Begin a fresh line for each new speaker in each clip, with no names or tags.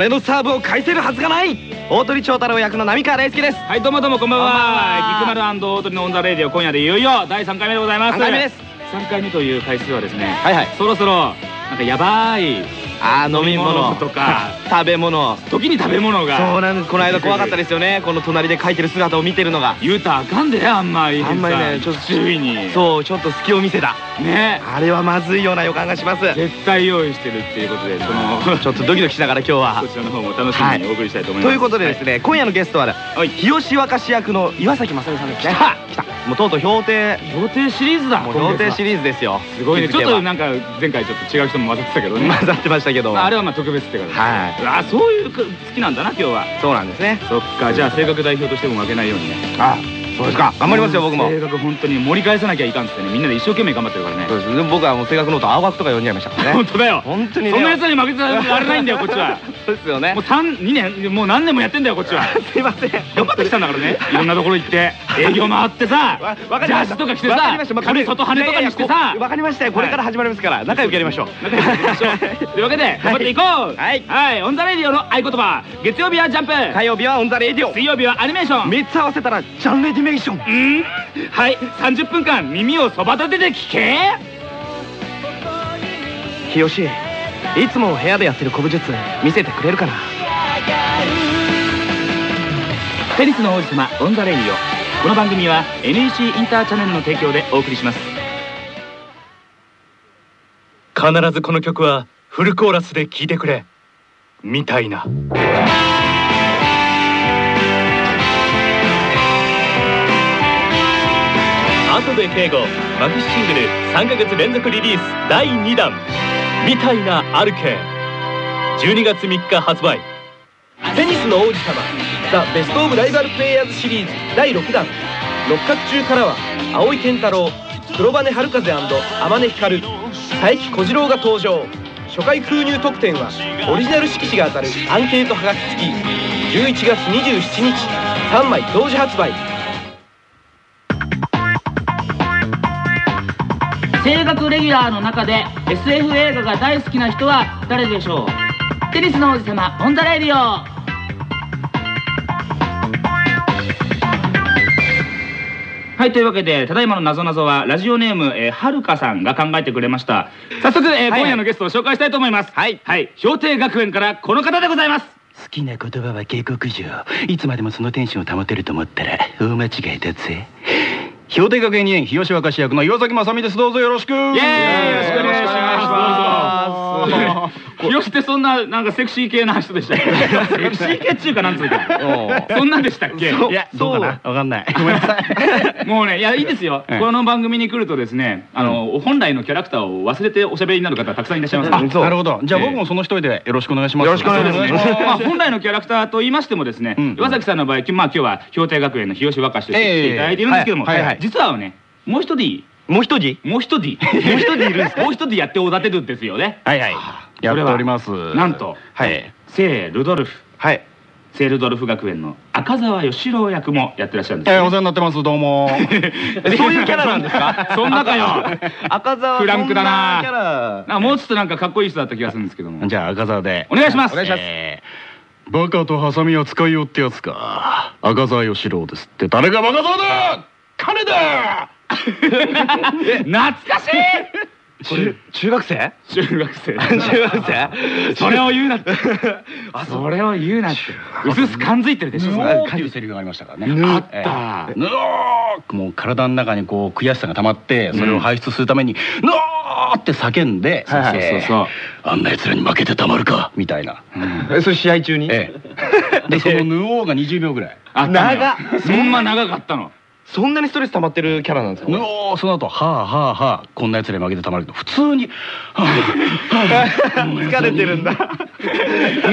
俺の
サーブを返せるはずがない。大鳥長太郎役の浪川大輔です。
はいどうもどうもこんばんは。菊丸大鳥のオンザレイディオ今夜でいよいよ第3回目でございます。
3回目です。
3回目という回数はですね
はいはい。
そろそろなんかやばい
あー飲み物。
とか。
食べ物。
時に食べ物が。
そうなんです。この間怖かったですよね。この隣で書いてる姿を見てるのが。
言うたらあかんであんまり。
あんまりねちょっと
周囲に。
そうちょっと隙を見せた。
ね。
あれはまずいような予感がします。
絶対用意してるっていうことでその
ちょっとドキドキしながら今日は。
こちらの方も楽しみにお送りしたいと思います。
ということでですね今夜のゲストは
はい。
日吉若役の岩崎征実さんですね。
来た。
来た。もうとうとう氷帝。
氷帝シリーズだ。
もう氷帝シリーズですよ。
すごいね。ちょっとなんか前回ちょっと違う人も混ざってたけどね。
混ざってましたけど。
まああれはまあ特別ってことで
はい。
あそういう好きなんだな今日は。
そうなんですね。
そっかじゃあ青学代表としても負けないようにね。
あそうですか。頑張りますよ僕も。
青学本当に盛り返さなきゃいかんってね。みんなで一生懸命頑張ってるからね。
そうですでも僕はもう青学ノート青学とか読んじゃいましたからね。
本当だよ。
本当にね。
そんな奴らに負けてられないんだよこっちは。
そうですよね。
もう三2年もう何年もやってんだよこっちは。
すいません。
頑張ってきたんだからね。いろんなところ行って 営業回ってさジャージとか着てさ髪外羽とかにしてさ。
わかりました。よ。これから始まりますから。仲良くやりましょう。
仲良くやりましょう。というわけで頑張っていこう。
はい。
はい。オンザレイディオの合言葉。月曜日はジャンプ。
火曜日はオンザレイディオ。
水曜日はアニメーション。
3つ合わせたらジャンレディメーション
うん？はい。30分間耳をそば立てて聞け。
日吉いつも部屋でやってる古武術見せてくれるかな？
テニスの王子様オンザレディオこの番組は NEC インターチャネルの提供でお送りします。
必ずこの曲はフルコーラスで聴いてくれ。みたいな後で敬語マキシシングル3ヶ月連続リリース第2弾。みたいなアルケ12月3日発売。
テニスの王子様ザ・ベスト・オブ・ライバル・プレイヤーズシリーズ第6弾。六角中からは青井健太郎黒羽春風天音光佐伯小次郎が登場。初回封入特典はオリジナル色紙が当たるアンケートはがき付き。11月27日3枚同時発売。
青学レギュラーの中で SF 映画が大好きな人は誰でしょう？テニスの王子様オンザレディオ。
はいというわけでただいまの謎謎はラジオネーム、えー、はるかさんが考えてくれました。早速、えー
はい。
今夜のゲストを紹介したいと思います。
はい。
はい。氷帝学園からこの方でございます。
好きな言葉は下克上。いつまでもそのテンションを保てると思ったら大間違いだぜ氷定学園2年日吉若市役の岩崎正美です。どうぞよろしく。イ
イエーイ。よろしくお願いしますどうぞひよしってそんななんかセクシー系な人でしたっけ？セクシー系っちゅうかなんつうか そんなんでしたっけ？
いやどうかな？わかんない。ごめんなさい。
もうねいやいいですよ。
ええ。
この番組に来るとですねあの本来のキャラクターを忘れておしゃべりになる方たくさんいらっしゃいます。
なるほど。じゃあ僕もその一人でよろしくお願いします。
よろしくお願いします。
まあ本来のキャラクターと言いましてもですね、
うん。
岩崎さんの場合、まあ今日は氷定学園の日吉若しとして来ていただいているんですけども、実はね、もう一人、
もう一人？
もう一人、もう一人いるんですもう一人やっておだてるんですよね。
はいはい。やっております。
なんと、
はい。
聖ルドルフ、
はい。
聖ルドルフ学園の赤澤義郎役もやってらっしゃるんですよ、
えーお世話になってます。どうも。
そういうキャラなんですか？
そんなかよ。
赤澤
フランクだな。
そんキャラ。
あもうちょっとなんかかっこいい人だった気がするんですけども。
じゃあ赤澤で。
お願いします。
お願いします、えー。バカとハサミを使いよってやつか。赤澤義郎ですって。誰がバカそうだ。金だ
懐かしい。
中中学生？
中学生。
中学生？
それを言うなって。それを言うなって。うすうす感づいてるでしょ？
ぬおーっていうセリフがありましたからね。
あっ
え
た
ー。ぬおーもう体の中にこう悔しさが溜まってそれを排出するために「ぬおー!」って叫んでそして
そうそう
あんな奴らに負けてたまるかみたいな。
えそれ試合中に？
ええ。でその「ぬおー」が20秒ぐらい。
あったのよ。
長っ。
そんな長かったの。
そんなにストレス溜まってるキャラなんですか
ぬおーその後はあはあはあこんな奴らに負けてたまるけど普通に「はあはあ
疲れてるんだ
ぬ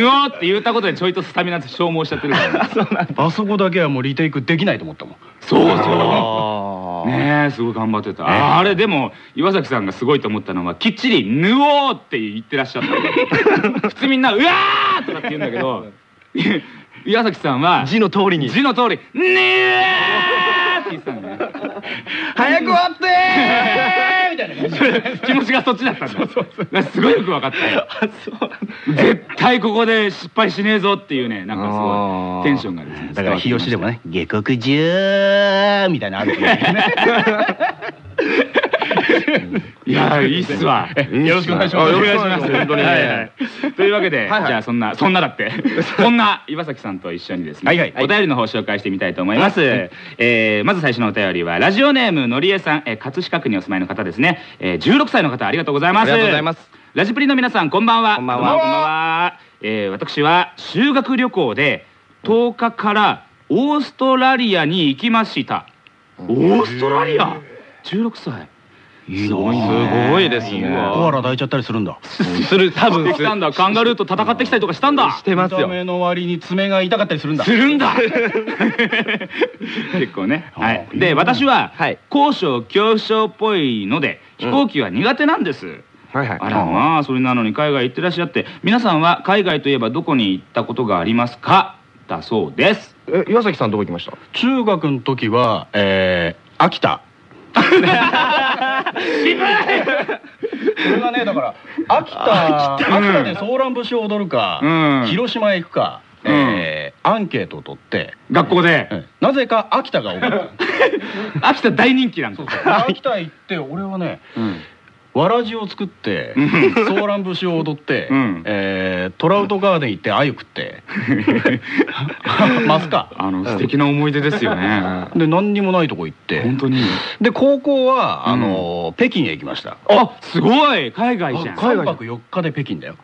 おーって言ったことでちょいとスタミナ消耗しちゃってるから。
あそこだけはもうリテイクできないと思ったもん
そう
あ
そう。
ー
ねえすごい頑張ってた。ああれでも岩崎さんがすごいと思ったのはきっちりぬおーって言ってらっしゃった。普通みんなうわーとかって言うんだけど。岩崎さんは
字の通りに
字の通り「ねえ聞いてたんだね。
早く終わってー！みたいな。
気持ちがそっちだったんだすごいよく分かったよ。絶対ここで失敗しねえぞっていうねなんかすごいテンションがですね。
だから日吉でもね「下克上」みたいなのあるけどね
いやいいっすわ。
よろしくお願いします。
お願いします。本当に。
はいはい
というわけでじゃあそんなそんなだって。こんな岩崎さんと一緒にですねお便りの方を紹介してみたいと思います。えーまず最初のお便りはラジオネームのりえさん。えー葛飾区にお住まいの方ですね。えー16歳の方ありがとうございます。
ありがとうございます。
ラジプリの皆さんこんばんは。
こんばんは。
こんばんは。えー私は修学旅行で10日からオーストラリアに行きました。オーストラリア？16歳すごいね。
すごいですね。
コアラ抱いちゃったりするんだ。
する多分。
できたんだ。カンガルーと戦ってきたりとかしたんだ。
してますよ。
見た目の割に爪が痛かったりするんだ。
するんだ。結構ね。はい。で私は
はい。
高所恐怖症っぽいので飛行機は苦手なんです、
はいはい。
あらまあそれなのに海外行ってらっしゃって皆さんは海外といえばどこに行ったことがありますか？だそうです。
え岩崎さんどこ行きました？
中学の時はえー秋田これがねだから秋田秋田でソーラン節を踊るか、
うん。
広島へ行くか、えーアンケートを取って、
学校で？
えなぜか秋田が多かった
秋田大人気なんだ。
秋田行って俺はね
うん
わらじを作って
うん。
ソーラン節を踊って、
うん。
えートラウトガーデン行って鮎食って。ますか。
あの素敵な思い出ですよね。
で何にもないとこ行って。
本当に。
で高校はあの、北京へ行きました。
あすごい。海外じゃん。
3泊4日で北京だよ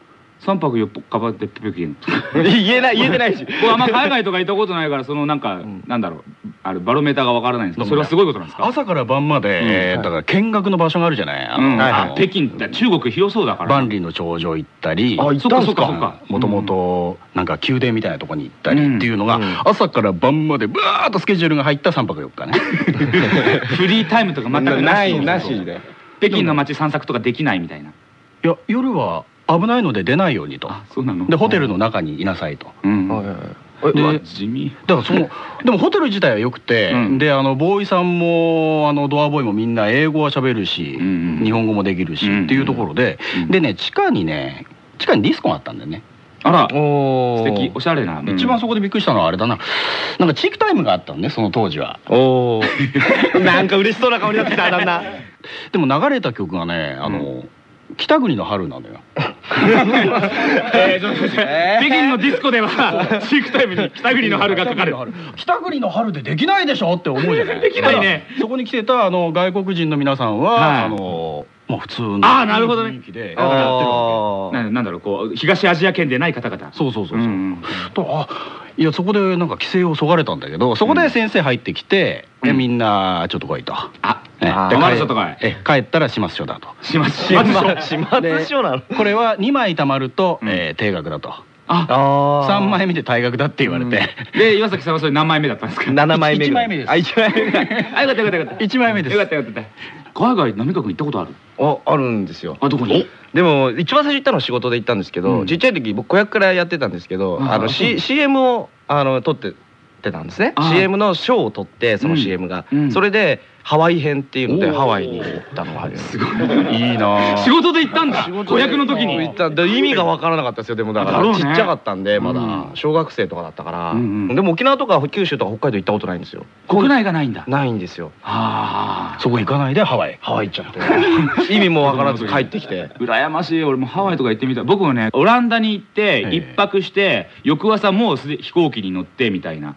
三泊四日ばって北京。
言えない言えてないし。
僕あんま海外とか行ったことないからそのなんか、なんだろう。あるバロメーターがわからないんです。けどそれはすごいことなんですか？
朝から晩まで、
うん。
えーだから見学の場所があるじゃない？
北京って中国広そうだから。
万里の長城行ったり。
あ行った。んすか
そっか
もともとなんか宮殿みたいなとこに行ったりっていうのが、
うん。
朝から晩までブワーッとスケジュールが入った3泊4日ね。
フリータイムとか全くな
いなしで
北京の街散策とかできないみたいな。い
や夜は危ないので出ないようにと。
あそうなの？
でホテルの中にいなさいと。
うん。
はいはい
でだからその でもホテル自体は良くて、
うん。
であのボーイさんもあのドアボーイもみんな英語は喋るし、
うんうん
日本語もできるし、
うん
っていうところで、
うん。
でね地下にね地下にディスコがあったんだよね、
あら。
お
素敵。おしゃれな、うん。
一番そこでびっくりしたのはあれだな。なんかチークタイムがあったのねその当時は。
おお なんか嬉しそうな顔になってきただんだん
でも流れた曲がねあの、北国の春なのよ。
北京のディスコではチークタイムに北国の春がかかる。
北国の春でできないでしょって思うじゃない。
できないね。
そこに来てたあの外国人の皆さんは、
はい。
あのまあ普通の
あーなるほどね。
雰囲気でやってるわ
あ
ななんだろうこう東アジア圏でない方々。
けそうそうそう。そう、
ん。
とあいやそこでなんか規制をそがれたんだけどそこで先生入ってきて、
うん。
でみんなちょっと来いと。
あ
え帰ったら始末書だと。
始末書。なの。
これは2枚貯まると、
うん。
えー定額だと。
あ。
あ
3枚目で退学だって言われて、
で岩崎さんはそれ何枚目だったんですか？
7枚目
一枚目です
あ一枚目
あよかったよかったよかった。
1枚目です
よかったよかった海外浪川君行ったことある？
ああるんですよ。
あどこに？
でも一番最初行ったのは仕事で行ったんですけど、
うん。
ちっちゃい時僕子役からやってたんですけど、あの、C、CM をあの撮っててたんですね。
あ
CM の賞を取ってその CM が、
うん。
それでハワイ編っていうのでハワイに行ったのが
すごい。
いいな
仕事で行ったんだ。子役の時
行
に
った。で意味が分からなかったですよでも。だからちっちゃかったんでまだ。
うん。
小学生とかだったから、でも沖縄とか九州とか北海道行ったことないんですよ。
国内がないんだ。
ないんですよ。
ああ
そこ行かないでハワイ。
ハワイ行っちゃって。意味も分からず帰ってきて。
羨ましい。俺もハワイとか行ってみたい。僕もねオランダに行って
ええ。
一泊して翌朝もう飛行機に乗ってみたいな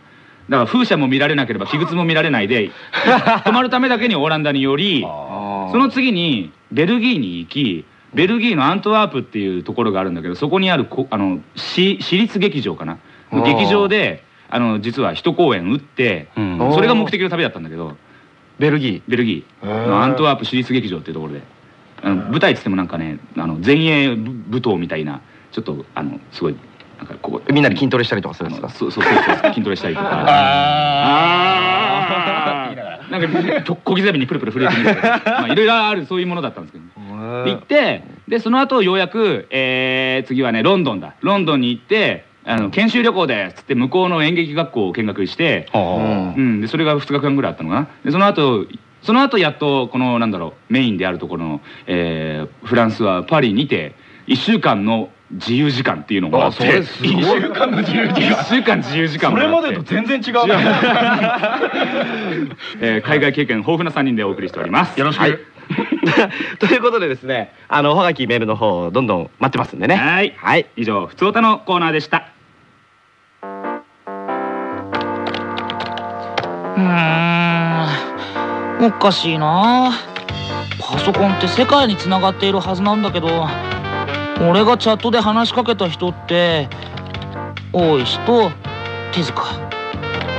だから風車も見られなければ器物も見られないで泊まるためだけにオランダに寄り その次にベルギーに行きベルギーのアントワープっていうところがあるんだけどそこにあるこあの市私立劇場かな？劇場であの実は一公演打って
うん。
それが目的の旅だったんだけど
ベルギ
ベルギー。のアントワープ市立劇場っていうところで。あの舞台っつってもなんかねあの前衛舞舞踏みたいなちょっとあのすごいなんかここ
ーみんなで筋トレしたりとかするんですか？
そうそうそうそう 筋トレしたりとか。あー。なんか小小刻みにプルプル震えてみる まあいろいろあるそういうものだったんですけど。ね行ってでその後ようやく、えー次はねロンドンだ。ロンドンに行ってあの研修旅行でっつって向こうの演劇学校を見学して、うん、でそれが2日間ぐらいあったのかな。でその後その後やっとこのなんだろうメインであるところの、えーフランスはパリにて1週間の自由時間っていうのがあって
あそれす。ごい
1週間の自由時間。1週間自由時間。
それまでと全然違う。
えー海外経験豊富な3人でお送りしております。
よろしく。
はい。
ということでですねあのおはがきメールの方どんどん待ってますんでね。
はい。
はい。
以上ふつおたのコーナーでした。
うーん。おかしいな。パソコンって世界につながっているはずなんだけど俺がチャットで話しかけた人って大石と手塚。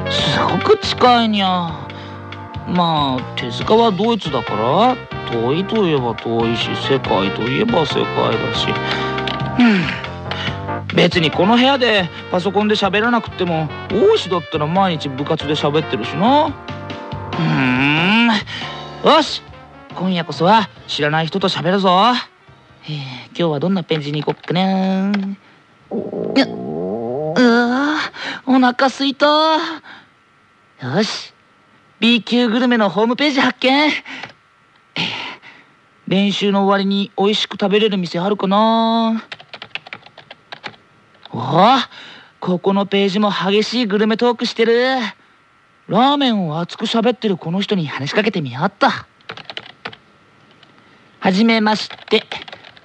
すごく近いにゃ。まあ手塚はドイツだから遠いといえば遠いし世界といえば世界だし。うん。別にこの部屋でパソコンで喋らなくても大石だったら毎日部活で喋ってるしな。うーん。よし。今夜こそは知らない人と喋るぞ。えー今日はどんなペンジに行こっかな。ううわお腹すいた。よし B 級グルメのホームページ発見。えー練習の終わりに美味しく食べれる店あるかな。おおここのページも激しいグルメトークしてる。ラーメンを熱く喋ってるこの人に話しかけてみようっと。はじめまして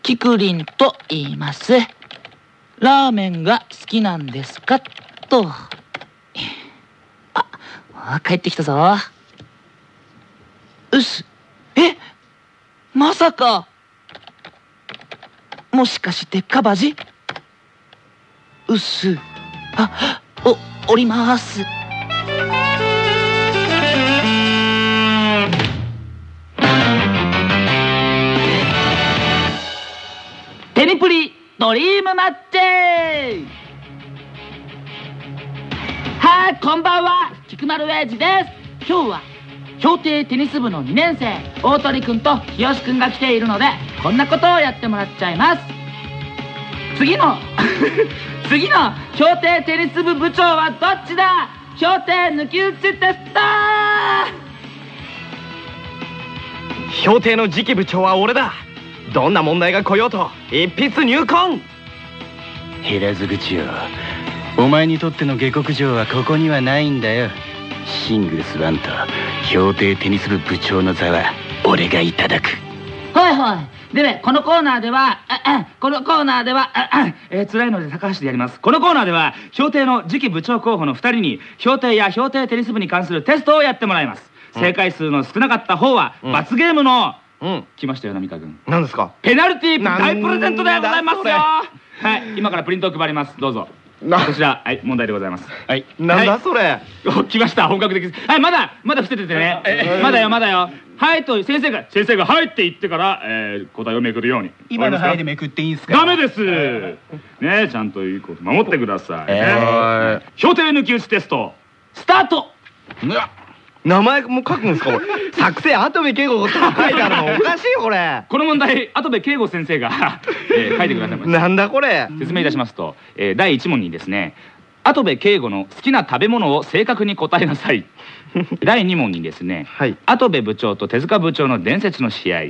キクリンと言います。ラーメンが好きなんですか？と。あ帰ってきたぞ。うす。え？まさか。もしかしてカバジ？うす。あおおります。ニプリドリームマッチ。はいこんばんは。菊丸英二です。今日は評定テニス部の2年生大鳥くんと日吉くんが来ているのでこんなことをやってもらっちゃいます。次の 次の評定テニス部部長はどっちだ？評定抜き打ちテスト。
評定の次期部長は俺だ。どんな問題が来ようと一筆入魂。
平津口よお前にとっての下克上はここにはないんだよ。シングルスワンと評定テニス部部長の座は俺がいただく。
はいはい。でねこのコーナーではこのコーナーではえー辛いので高橋でやります。このコーナーでは評定の次期部長候補の2人に評定や評定テニス部に関するテストをやってもらいます。正解数の少なかった方は
うん。
罰ゲームの
うん。
来ましたよ浪川君。
何ですか？
ペナルティー大プレゼントでございますよ。はい今からプリントを配ります。どうぞ。
な
こちらはい問題でございます。
はい。
なんだ
はい
それ？
お来ました本格的です。はいまだまだ伏せててね。まだよまだよ。はいと先生が先生が「はい」って言ってから、えー答えをめくるように。
今の
わかりますか
範囲でめくっていいんすか？
ダメです。ねちゃんといいこと守ってください、ね。
え
評定抜き打ちテストスタート。
うわ
名前も書くんですか？これ作成跡部圭吾とか書いてあるの。おかしいよこれ。
この問題後部圭吾先生が、えー書いてくださいました。
なんだこれ？
説明いたしますと、えー第1問にですね後部圭吾の好きな食べ物を正確に答えなさい。第2問にですね
はい。
後部部長と手塚部長の伝説の試合。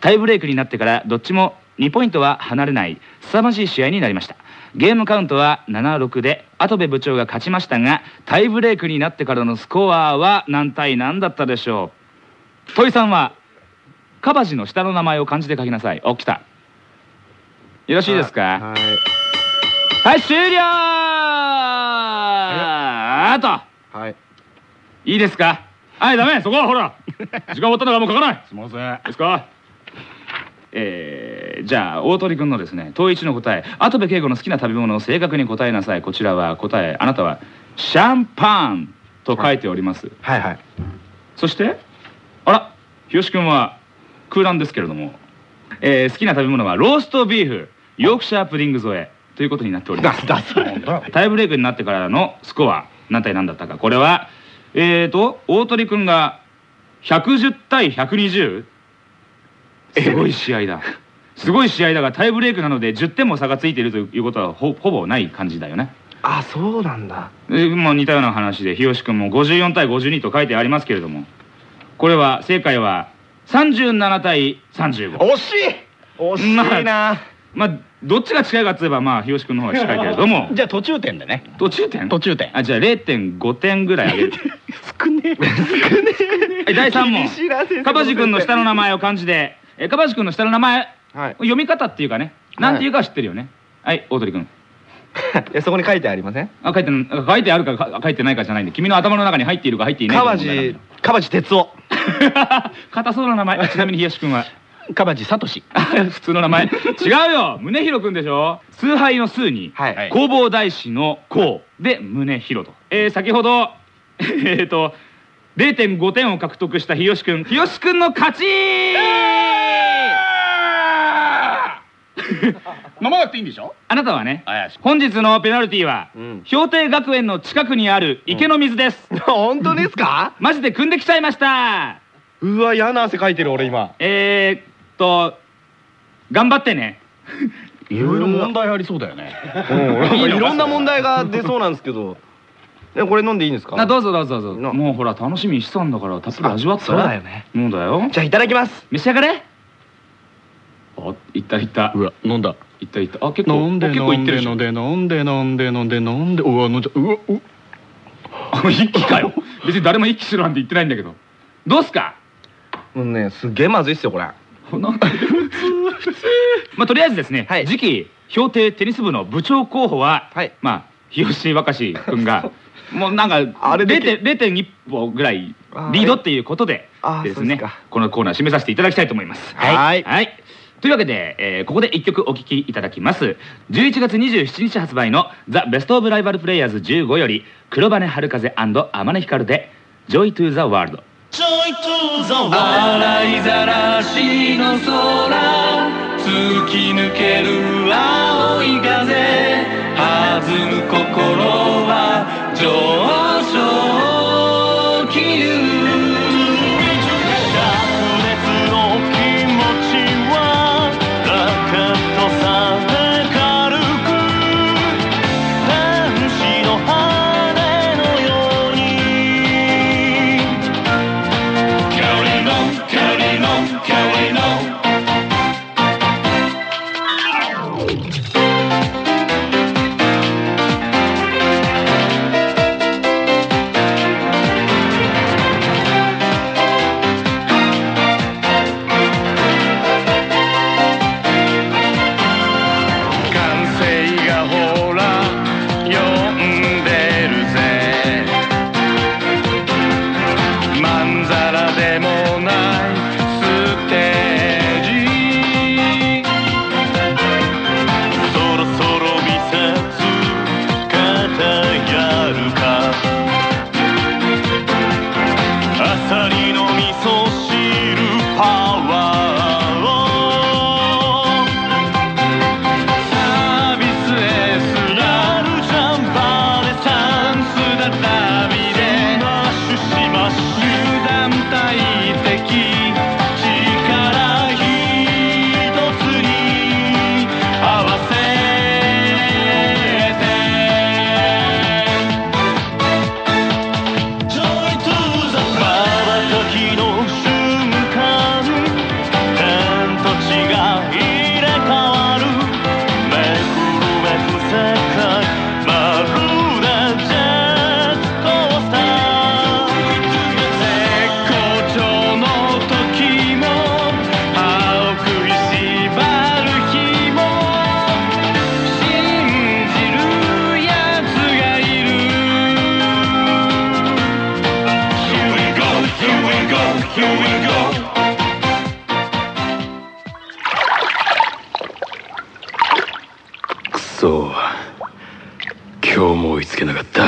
タイブレークになってからどっちも2ポイントは離れない凄まじい試合になりましたゲームカウントは7-6で後部部長が勝ちましたがタイブレークになってからのスコアは何対何だったでしょう。土井さんはカバジの下の名前を漢字で書きなさい。お来た。よろしいですか？
はい。
はい、終了！あと。
はい。
いいですか？はい、ダメ。そこはほら。時間終わったんだからもう書かない。
すいません。
ですか？えー、じゃあ大鳥君のですね統一の答え後部圭吾の好きな食べ物を正確に答えなさい。こちらは答えあなたはシャンパンと書いております、
はいはい。
そしてあら日吉君は空欄ですけれども、えー好きな食べ物はローストビーフヨークシャープディング添えということになっております。タイブレークになってからのスコア何対何だったか。これはえーと大鳥君が110対120すごい試合だ。すごい試合だがタイブレークなので10点も差がついているということはほほぼない感じだよね。
あそうなんだ。
えまあ似たような話で日吉君も54対52と書いてありますけれども。これは正解は37対35
惜しい！惜しいな、
まあどっちが近いかって言えばまあ日吉君の方が近いけれども。
じゃあ途中点でね。
途中点？
途中点。
あじゃあ0.5点ぐらい上げる。
少ね
はい第3問。かばじ君の下の名前を漢字でえかばじ君の下の名前
はい。
読み方っていうかねなんていうかは知ってるよね。はい大鳥君。
えそこに書いてありません？
あ書いてん書いてあるかか書いてないかじゃないんで君の頭の中に入っているか入っていないか
川地川地哲夫
硬そうな名前。あちなみに日吉君は。
かばじさとし。
普通の名前。違うよ。宗弘君でしょ。崇拝の崇に
はい。
弘法大師の弘で宗弘と、えー先ほどえっと0.5点を獲得した日吉君。日吉君の勝ち
飲 まなくていいんでしょ？
あなたはね本日のペナルティは、
うん。
氷定学園の近くにある池の水です、
本当ですか？
マジで汲んできちゃいました。
うわ嫌な汗かいてる俺今。
えー、っと頑張ってね。
いろいろ問題ありそうだよね。
うんいろんな問題が出そうなんですけど。えこれ飲んでいいんですか？
あどうぞどうぞどうぞ。
な
もうほら楽しみにしてたんだからたっぷり味わった
そうだよね。
もうだよ。
じゃあいただきます。
召し上がれあいったいった。
うわ飲んだ。
いったいった。あ結構
飲んで
結構いってるで
飲んで飲んで飲んで飲んで飲んでうわ飲んじゃうわう
あ一気かよ。別に誰も一気しろなんて言ってないんだけど。どうっすか？
もうねすっげえまずいっすよこれ。
なんかまあとりあえずですね、
はい。
次期氷定テニス部の部長候補は、
はい。
まあ日吉若志君がもうなんか
あれでけ。
0.1歩ぐらい
あ
リードっていうことで
あ
ですねこのコーナー締めさせていただきたいと思います。
はい。
はいというわけで、えーここで一曲お聴きいただきます。11月27日発売の「ザ・ベスト・オブ・ライバル・プレイヤーズ15」より黒羽春風天音光で「Joy to the World」
洗いざらしの空。突き抜ける青い風。弾む心は上
今日も追いつけなかった。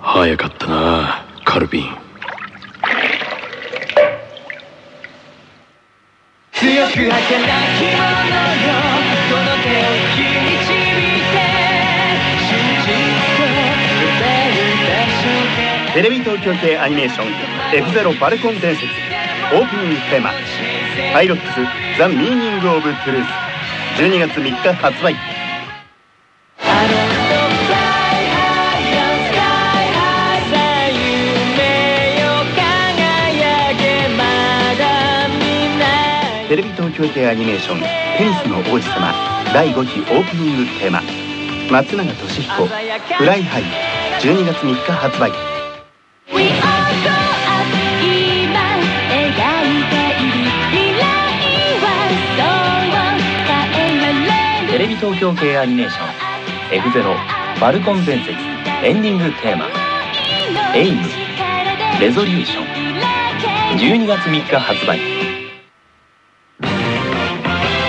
早かったなカルビン。
強く儚きものよこの手を引き導いて
テレビ東京系アニメーション F0 ファルコン伝説。オープニングテーマ HIRO-X The Meaning of Truth 12月3日発売。
京系アニメーション「テニスの王子様」第5期オープニングテーマ松永俊彦「 FLY HIGH」12月3日発売。
テレビ東京系アニメーション F0 ファルコン伝説エンディングテーマ。エイムRESOLUTION 12月3日発売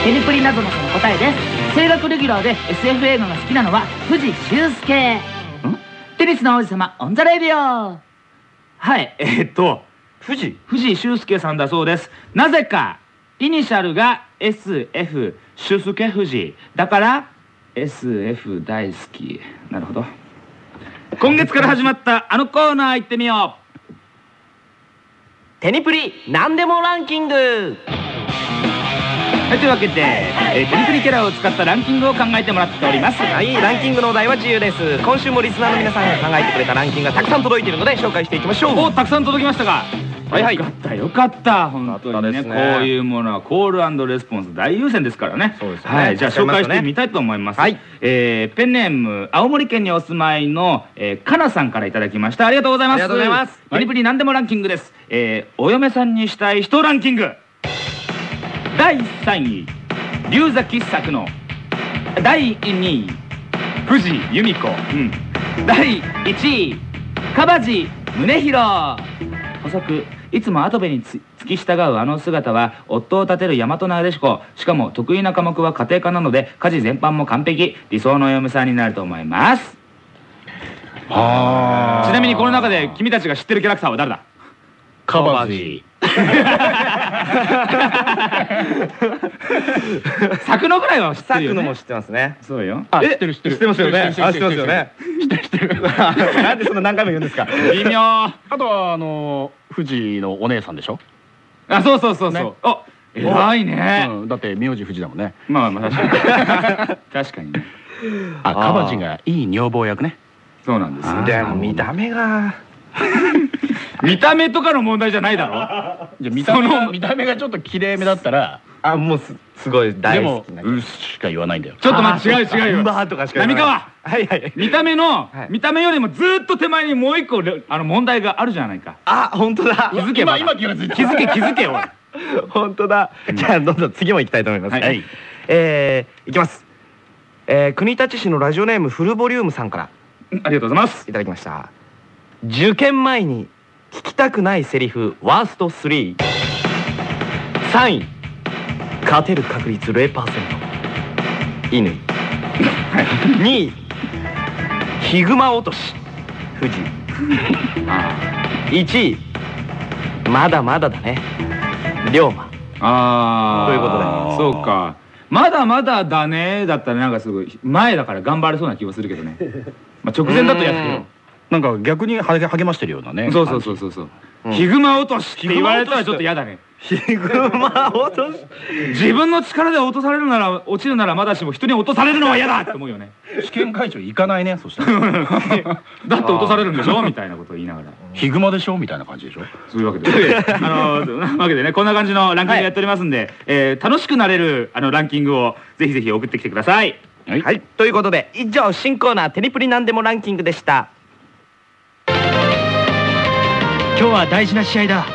テニプリなぞなぞのその答えです。青学レギュラーで SF 映画が好きなのは不二周助。テニスの王子様オンザレディオ。はいえーっと
不
二。不二周助さんだそうです。なぜかイニシャルが SF 周助不二。だから SF 大好き。なるほど。今月から始まったあのコーナー行ってみよ
テニプリなんでもランキング。
うはいというわけで、えーテニプリキャラを使ったランキングを考えてもらっております。
はいランキングのお題は自由です。今週もリスナーの皆さんが考えてくれたランキングがたくさん届いているので紹介していきましょう。
おたくさん届きましたが
はいはい。
よかったよかった。本当にね
ね
こういうものはコールレスポンス大優先ですからね。
そうですよね。
はいじゃあ紹介してみたいと思います。
はい。
えーペンネーム青森県にお住まいの、えー、かなさんからいただきました。ありがとうございます。
ありがとうございます。
プリプリなんでもランキングです、えーお嫁さんにしたい人ランキング第3位龍崎作の第2位藤由美子、うん、第1位樺地宗弘補足いつも跡部につ付き従うあの姿は夫を立てる大和なでしこ。しかも得意な科目は家庭科なので家事全般も完璧。理想のお嫁さんになると思います。
あ。
ちなみにこの中で君たちが知ってるキャラクターは誰だ？
カバジ
作のぐらいは知ってるよね。
作のも知ってますね。
そうよ
あ
え
知ってる知ってる。
知ってますよねあ知
知っ
っててますよね知ってる。知ってる。なんでそんな何回も言うんですか
微妙あ
あとはあの富士のお姉さんでしょ
そうそうそうそう、
ね
あ偉いね、
うんだって名字富士だもんね
まあまあ確かに確かにね
あカバジがいい女房役ね
そうなんですよ
でも見た目が
見た目とかの問題じゃないだろ？
じゃあ見た目が見た目がちょっと綺麗めだったら
あもうすすごい
で
大好
も
きな
うっしか言わないんだよ。
ちょっと待って違う違うよ。
バーとかしか言わない。
浪川。
はいはい。
見た目の、
はい。
見た目よりもずっと手前にもう一個レあの問題があるじゃないか。
あ本当だ。
気づけば。
今今気がついた。
気づけ気づけよ
本当だ。じゃあどんどん次も行きたいと思います。
はい。
えーいきます。えー国立市のラジオネームフルボリュームさんから。
ありがとうございます。
いただきました受験前に聞きたくないセリフワースト33位。勝てる確率0%乾。2位。ヒグマ落とし。富士1位。まだまだだね。龍馬。
ああ。
ということで。
そうか。まだまだだね。だったらなんかすごい前だから頑張れそうな気がするけどね。まあ直前だとやだけど
なんか逆に励励ましてるようなね
そうそうそうそうそう、
うん。
ヒグマ落としって言われたらちょっと嫌だね。
ヒグマ落とし
自分の力で落とされるなら落ちるならまだしも人に落とされるのは嫌だって思うよね。
試験会長行かないねそしたら。
だって落とされるんでしょみたいなことを言いながら。
ヒグマでしょみたいな感じでしょ？
そういうわけで。あのそんなわけでねこんな感じのランキングやっておりますんで、えー楽しくなれるあのランキングをぜひぜひ送ってきてください。
はい。
はい。ということで以上新コーナー「テニプリなんでもランキング」でした
今日は大事な試合だ。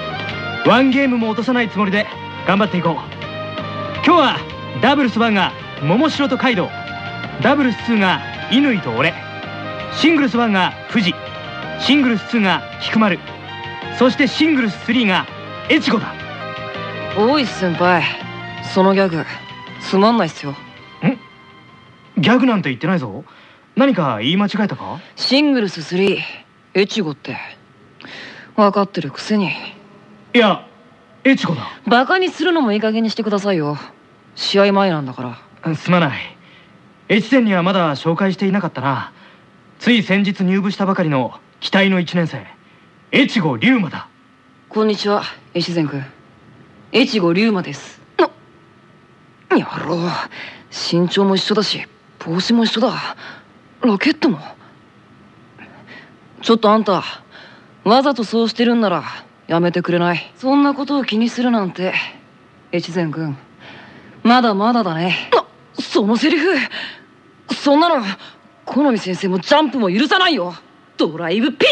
ワンゲームも落とさないつもりで頑張っていこう。今日はダブルス1が桃城とカイドウ。ダブルス2が乾と俺。シングルス1が富士シングルス2が菊丸。そしてシングルス3が越後だ。
おい先輩そのギャグつまんないっすよ。
ギャグなんて言ってないぞ。何か言い間違えたか？
シングルス3越後って分かってるくせに。
いや越後だ。
バカにするのもいい加減にしてくださいよ。試合前なんだから。
すまない。越前にはまだ紹介していなかったな。つい先日入部したばかりの期待の1年生。越後龍馬だ。
こんにちは越前君越後龍馬です。なやろう。身長も一緒だし帽子も一緒だ。ラケットも。ちょっとあんたわざとそうしてるんならやめてくれない。そんなことを気にするなんて越前くん
まだまだだね。なそのセリフ。そんなの好み先生もジャンプも許さないよ。ドライブ P!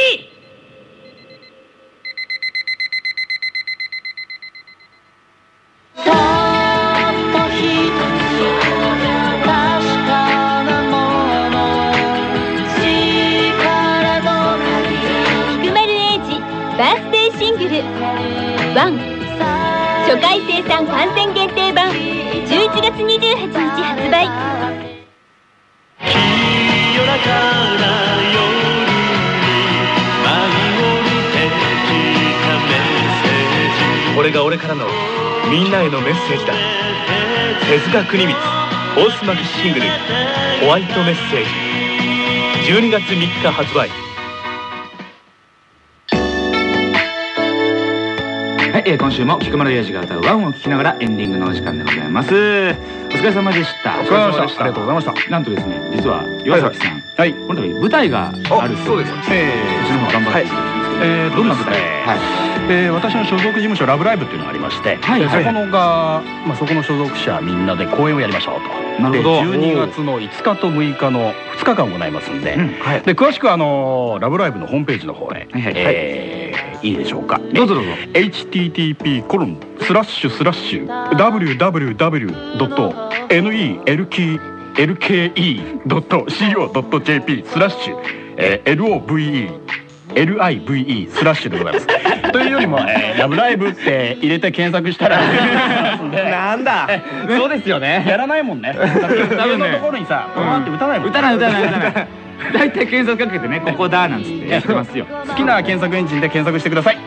れが俺からのみんなへのメッセージだ。手塚国光フォース巻きシングル「ホワイトメッセージ」12月3日発売。
はい、えー今週も菊丸英二が歌うワンを聴きながらエンディングのお時間でございます。お疲れ様でした。
お疲れ様でした。ありがとうございました。
なんとですね、実は岩崎さん、
はい。
この度舞台があるそうで。す。
え
うちの方頑張ってい。ただきますけど
えー
どんな舞台？
はいえー私の所属事務所「ラブライブ!」っていうのがありまして、
はいはい
でそこのが、まあ、そこの所属者みんなで公演をやりましょうと
なるほど
で12月の5日と6日の2日間行いますんで,、
うん
はい
で詳しくはあのラブライブ!」のホームページの方へ、
はいはい
えーいいでしょうか？
どうぞどうぞ。
http コロンスラッシュスラッシュ www.nelke.co.jp スラッシュ、えー LOVE LIVE スラッシュでございます。というよりも、えーラブライブって入れて検索したら
なんだ そうですよね
やらないもんね。だって自分のところにさ、ポンって打たないもん。
歌ない歌ない歌ない。大体検索かけてね、ここだなんつってやってますよ。
好きな検索エンジンで検索してください。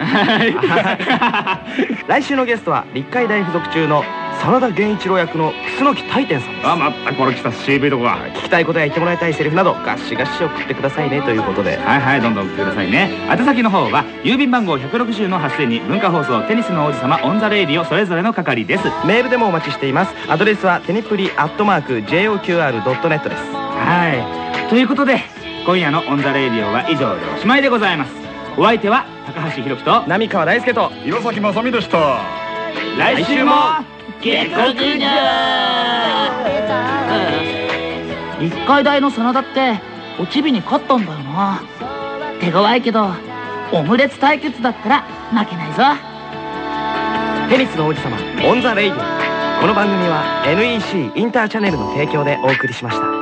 来週のゲストは立海大附属中の真田弦一郎役の楠大典さんです。
あ、またこれ来た CV とこが。
聞きたいことや言ってもらいたいセリフなどガッシガシ送ってくださいねということで
はいはい、どんどん送ってくださいね。宛先の方は、郵便番号160の8000に文化放送テニスの王子様オンザレイディオそれぞれの係です。
メールでもお待ちしていますアドレスはテニプリアットマーク JOQR.net です
はい。ということで、今夜のオンザレイディオは以上でおしまいでございます。お相手は高橋広樹と、
浪川大輔と
岩崎征実でした。
来週も
下克上。
立海大の真田っておちびに勝ったんだよな。手強いけどオムレツ対決だったら負けないぞ。
テニスの王子様オンザレイディオ。この番組は NEC インターチャネルの提供でお送りしました